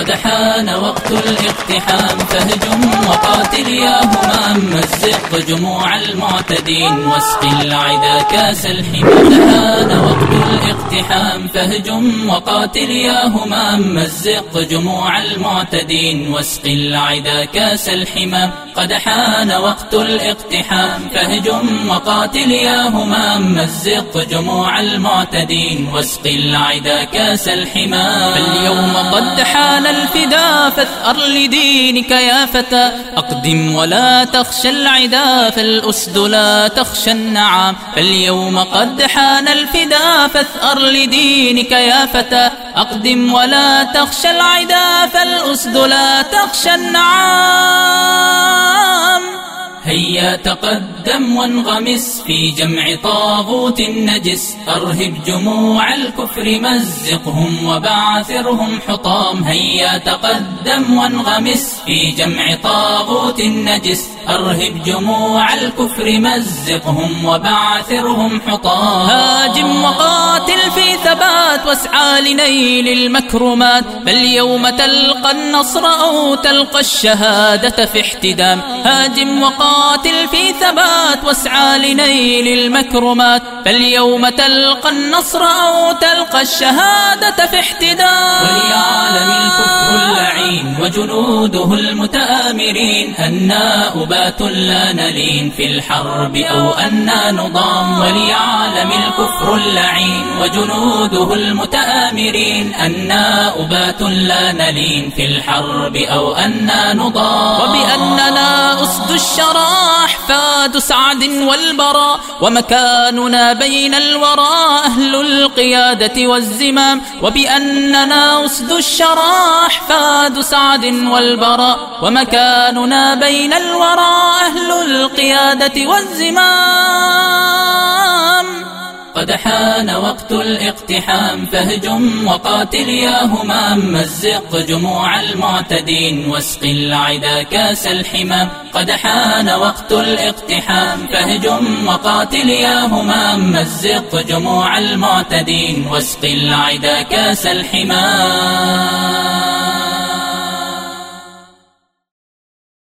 قد حان وقت الاقتحام فهجم وقاتل يا همام. مزق جموع المعتدين واسق العدا كاس وقت الاقتحام فهجم وقاتل يا همام مزق جموع المعتدين واسق العدا كاس الحمى. قد حان وقت الاقتحام فهجم وقاتل يا همام مزق جموع المعتدين واسق العدا كاس الحمى. فاليوم قد حان الفدا فاثأر لدينك يا فتى. أقدم ولا تخشى العدا فالأسد لا تخشى النعام. فاليوم قد حان الفدا فاثأر لدينك يا فتى. أقدم ولا تخشى العدا فالأسد لا تخشى النعام. هيا تقدم وانغمس في جمع طاغوت نجس أرهب جموع الكفر مزقهم وبعثرهم حطام. هيا تقدم وانغمس في جمع طاغوت نجس أرهب جموع الكفر مزقهم وبعثرهم حطام. هاجم وقاتل في ثبات واسعى لنيل المكرمات فاليوم تلقى النصر أو تلقى الشهادة في احتدام. هاجم وقاتل في ثبات واسعى لنيل المكرمات فاليوم تلقى النصر أو تلقى الشهادة في احتدام. وليعلم الكفر اللعين وجنوده المتآمرين أنا أبات لا نلين في الحرب أو أنا نضام. وليعلم الكفر اللعين وجنوده المتآمرين أنا أبات لا نلين في الحرب أو أنا نضام وبأننا أسد الشرى أحفاد سعد والبراء ومكاننا بين الورى أهل القيادة والزمام. وبأننا أسد الشرى أحفاد سعد والبراء ومكاننا بين الورى أهل القيادة والزمام. قد حان وقت الاقتحام فهجم وقاتل يا همام. مزق جموع المعتدين واسق العدا كاس الحمام. قد حان وقت الاقتحام فهجم وقاتل يا همام. مزق جموع المعتدين واسق العدا كاس الحمام.